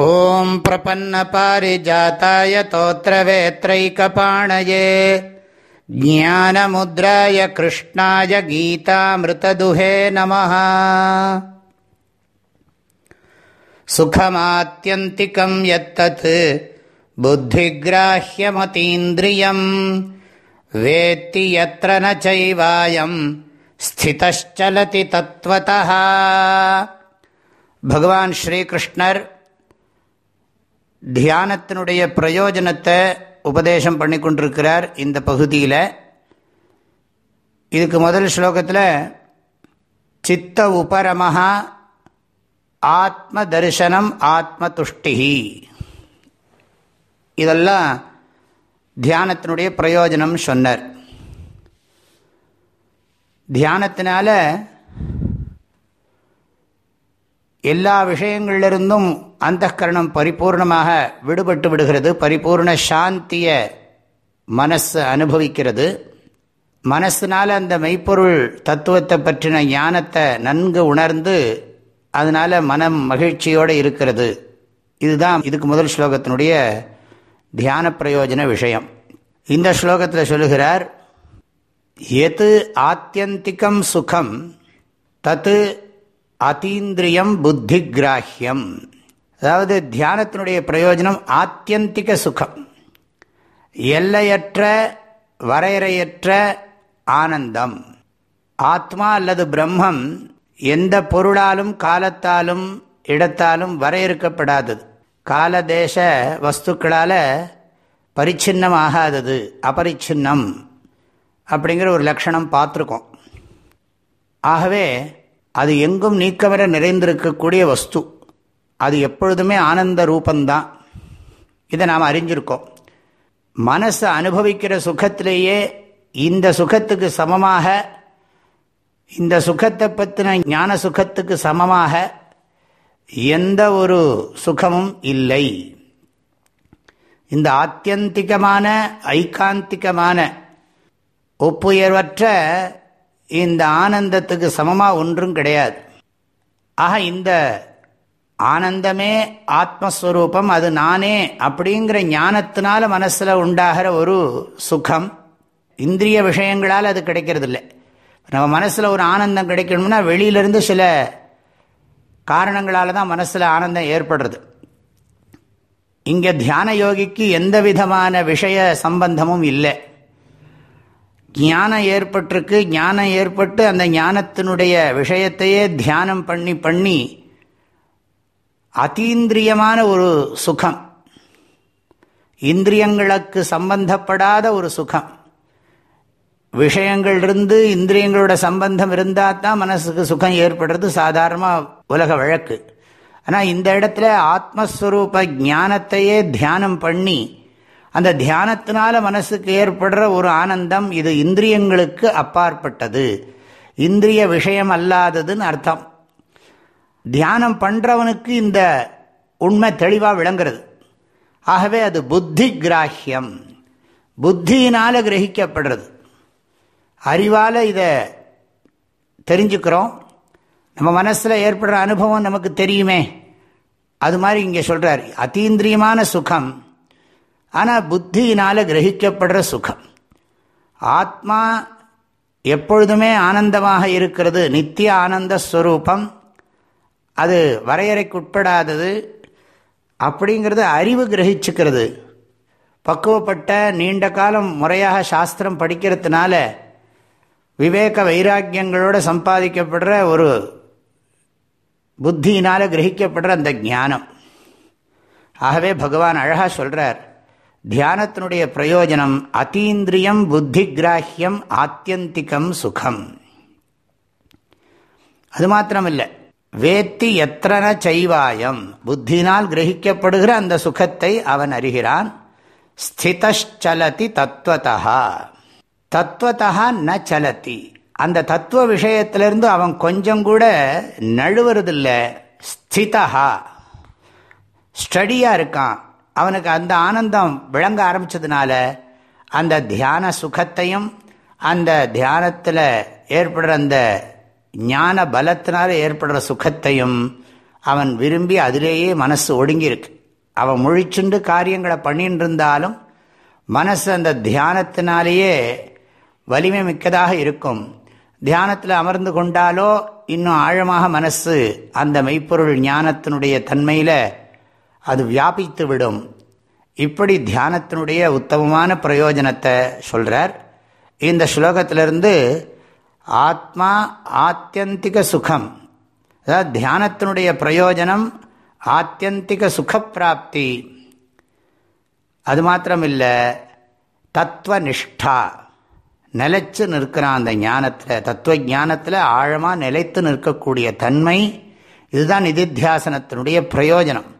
ॐ प्रपन्नपारिजाताय तोत्रवेत्रैकपाणये ज्ञानमुद्राय कृष्णाय गीतामृतदुहे नमः सुखमात्यन्तिकं यत्तत् बुद्धिग्राह्यमतीन्द्रियम् वेत्ति यत्र न चैवायम् स्थितश्चलति तत्त्वतः भगवान् श्रीकृष्णर् தியானத்தினுடைய பிரயோஜனத்தை உபதேசம் பண்ணி கொண்டிருக்கிறார் இந்த பகுதியில். இதுக்கு முதல் ஸ்லோகத்தில் சித்த உபரமஹா ஆத்ம தரிசனம் ஆத்ம துஷ்டிகி இதெல்லாம் தியானத்தினுடைய பிரயோஜனம் சொன்னார். தியானத்தினால எல்லா விஷயங்களிலிருந்தும் அந்த கரணம் பரிபூர்ணமாக விடுபட்டு விடுகிறது. பரிபூர்ண சாந்தியை மனசு அனுபவிக்கிறது. மனசினால் அந்த மெய்ப்பொருள் தத்துவத்தை பற்றின ஞானத்தை நன்கு உணர்ந்து அதனால் மனம் மகிழ்ச்சியோடு இருக்கிறது. இதுதான் இதுக்கு முதல் ஸ்லோகத்தினுடைய தியான பிரயோஜன விஷயம். இந்த ஸ்லோகத்தில் சொல்லுகிறார் எது ஆத்தியந்திகம் சுகம் தத்து அதீந்திரியம் புத்தி கிராஹியம் அதாவது தியானத்தினுடைய பிரயோஜனம் ஆத்தியந்திக சுகம். எல்லையற்ற வரையறையற்ற ஆனந்தம். ஆத்மா அல்லது பிரம்மம் எந்த பொருளாலும் காலத்தாலும் இடத்தாலும் வரையறுக்கப்படாதது. கால தேச வஸ்துக்களால் பரிச்சின்னம் ஆகாதது அபரிச்சின்னம் அப்படிங்கிற ஒரு லட்சணம் பார்த்துருக்கோம். ஆகவே அது எங்கும் நீக்கமர நிறைந்திருக்கக்கூடிய வஸ்து. அது எப்பொழுதுமே ஆனந்த ரூபந்தான். இதை நாம் அறிஞ்சிருக்கோம். மனசை அனுபவிக்கிற சுகத்திலேயே இந்த சுகத்துக்கு சமமாக இந்த சுகத்தை பற்றின ஞான சுகத்துக்கு சமமாக எந்த ஒரு சுகமும் இல்லை. இந்த ஆத்தியந்திகமான ஐகாந்திகமான ஒப்புயர்வற்ற இந்த ஆனந்தத்துக்கு சமமாக ஒன்றும் கிடையாது. ஆக இந்த ஆனந்தமே ஆத்மஸ்வரூபம் அது நானே அப்படிங்கிற ஞானத்தினால மனசில் உண்டாகிற ஒரு சுகம். இந்திரிய விஷயங்களால் அது கிடைக்கிறது இல்லை நம்ம மனசில் ஒரு ஆனந்தம் கிடைக்கணும்னா வெளியிலிருந்து சில காரணங்களால் தான் மனசில் ஆனந்தம் ஏற்படுறது. இங்கே தியான யோகிக்கு எந்த விதமான விஷய சம்பந்தமும் இல்லை. ஞானம் ஏற்பட்டிருக்கு ஞானம் ஏற்பட்டு அந்த ஞானத்தினுடைய விஷயத்தையே தியானம் பண்ணி பண்ணி அதீந்திரியமான ஒரு சுகம். இந்திரியங்களுக்கு சம்பந்தப்படாத ஒரு சுகம். விஷயங்கள் இருந்து இந்திரியங்களோட சம்பந்தம் இருந்தால் தான் மனசுக்கு சுகம் ஏற்படுறது சாதாரணமாக உலக வழக்கு. ஆனால் இந்த இடத்துல ஆத்மஸ்வரூப ஞானத்தையே தியானம் பண்ணி அந்த தியானத்தினால மனசுக்கு ஏற்படுற ஒரு ஆனந்தம் இது இந்திரியங்களுக்கு அப்பாற்பட்டது. இந்திரிய விஷயம் அல்லாததுன்னு அர்த்தம். தியானம் பண்ணுறவனுக்கு இந்த உண்மை தெளிவாக விளங்குறது. ஆகவே அது புத்தி கிராஹியம். புத்தியினால் கிரகிக்கப்படுறது. அறிவால் இதை தெரிஞ்சுக்கிறோம். நம்ம மனசில் ஏற்படுற அனுபவம் நமக்கு தெரியுமே. அது மாதிரி இங்கே சொல்கிறார் அத்தீந்திரியமான சுகம். ஆனால் புத்தியினால் கிரகிக்கப்படுற சுகம். ஆத்மா எப்பொழுதுமே ஆனந்தமாக இருக்கிறது நித்திய ஆனந்த ஸ்வரூபம். அது வரையறைக்கு உட்படாதது அப்படிங்கிறது அறிவு கிரகிச்சுக்கிறது. பக்குவப்பட்ட நீண்ட காலம் முறையாக சாஸ்திரம் படிக்கிறதுனால விவேக வைராக்கியங்களோடு சம்பாதிக்கப்படுற ஒரு புத்தியினால் கிரகிக்கப்படுற அந்த ஞானம். ஆகவே பகவான் அழகாக சொல்கிறார் தியானத்தினுடைய பிரயோஜனம் அத்தீந்திரியம் புத்தி கிராஹியம் ஆத்தியந்திகம் சுகம். அது மாத்திரமில்லை. வேத்தி எத்தன செய்வாயம். புத்தினால் கிரகிக்கப்படுகிற அந்த சுகத்தை அவன் அறிகிறான். ஸ்திதலதி தத்துவத்தா தத்துவத்தா ந சலத்தி அந்த தத்துவ விஷயத்திலிருந்து அவன் கொஞ்சம் கூட நழுவுறதில்லை. ஸ்திதா ஸ்டடியாக இருக்கான். அவனுக்கு அந்த ஆனந்தம் விளங்க ஆரம்பித்ததுனால அந்த தியான சுகத்தையும் அந்த தியானத்தில் ஏற்படுற அந்த ஞான பலத்தினால ஏற்படுற சுகத்தையும் அவன் விரும்பி அதிலேயே மனசு ஒடுங்கியிருக்கு. அவன் முழிச்சுண்டு காரியங்களை பண்ணிட்டு இருந்தாலும் மனசு அந்த தியானத்தினாலேயே வலிமை மிக்கதாக இருக்கும். தியானத்தில் அமர்ந்து கொண்டாலோ இன்னும் ஆழமாக மனசு அந்த மெய்ப்பொருள் ஞானத்தினுடைய தன்மையில் அது வியாபித்து விடும். இப்படி தியானத்தினுடைய உத்தமமான பிரயோஜனத்தை சொல்கிறார் இந்த ஸ்லோகத்திலிருந்து ஆத்மா ஆத்தியந்திக சுகம். அதாவது தியானத்தினுடைய பிரயோஜனம் ஆத்தியந்திக சுகப்பிராப்தி. அது மாத்திரமில்லை தத்துவநிஷ்டா. நிலைச்சு நிற்கிறான் அந்த ஞானத்தில். தத்துவ ஞானத்தில் ஆழமாக நிலைத்து நிற்கக்கூடிய தன்மை இதுதான் நிதித்தியாசனத்தினுடைய பிரயோஜனம்.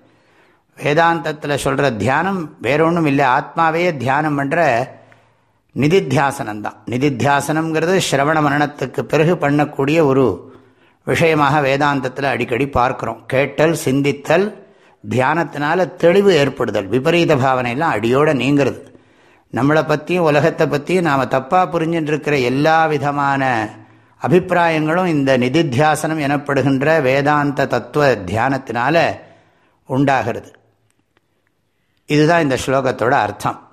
வேதாந்தத்தில் சொல்கிற தியானம் வேற ஒன்றும் இல்லை. ஆத்மாவே தியானம் பண்ணுற நிதித்தியாசனம்தான். நிதித்தியாசனம்ங்கிறது சிரவண மரணத்துக்கு பிறகு பண்ணக்கூடிய ஒரு விஷயமாக வேதாந்தத்தில் அடிக்கடி பார்க்குறோம். கேட்டல் சிந்தித்தல் தியானத்தினால தெளிவு ஏற்படுதல். விபரீத பாவனையெல்லாம் அடியோடு நீங்கிறது. நம்மளை பற்றியும் உலகத்தை பற்றியும் நாம் தப்பாக புரிஞ்சுட்டு இருக்கிற எல்லா விதமான அபிப்பிராயங்களும் இந்த நிதித்தியாசனம் எனப்படுகின்ற வேதாந்த தத்துவ தியானத்தினால உண்டாகிறது. இதுதான் இந்த ஸ்லோகத்தோட அர்த்தம்.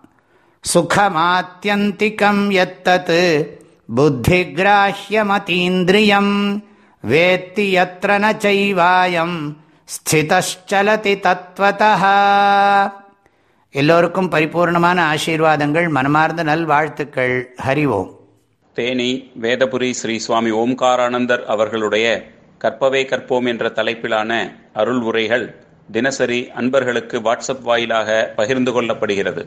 சுகமாத்தியந்திகம் எத்தத் புத்திகிராஹ்யமதீந்திரியம் வேத்தி எத்திர நைவாயம் ஸ்திதலதி தத்வதா எல்லோருக்கும் பரிபூர்ணமான ஆசீர்வாதங்கள் மனமார்ந்த நல்வாழ்த்துக்கள். ஹரி ஓம். தேனி வேதபுரி ஸ்ரீ சுவாமி ஓம்காரானந்தர் அவர்களுடைய கற்பவே கற்போம் என்ற தலைப்பிலான அருள் உரைகள் தினசரி அன்பர்களுக்கு வாட்ஸ்அப் வாயிலாக பகிர்ந்து கொள்ளப்படுகிறது.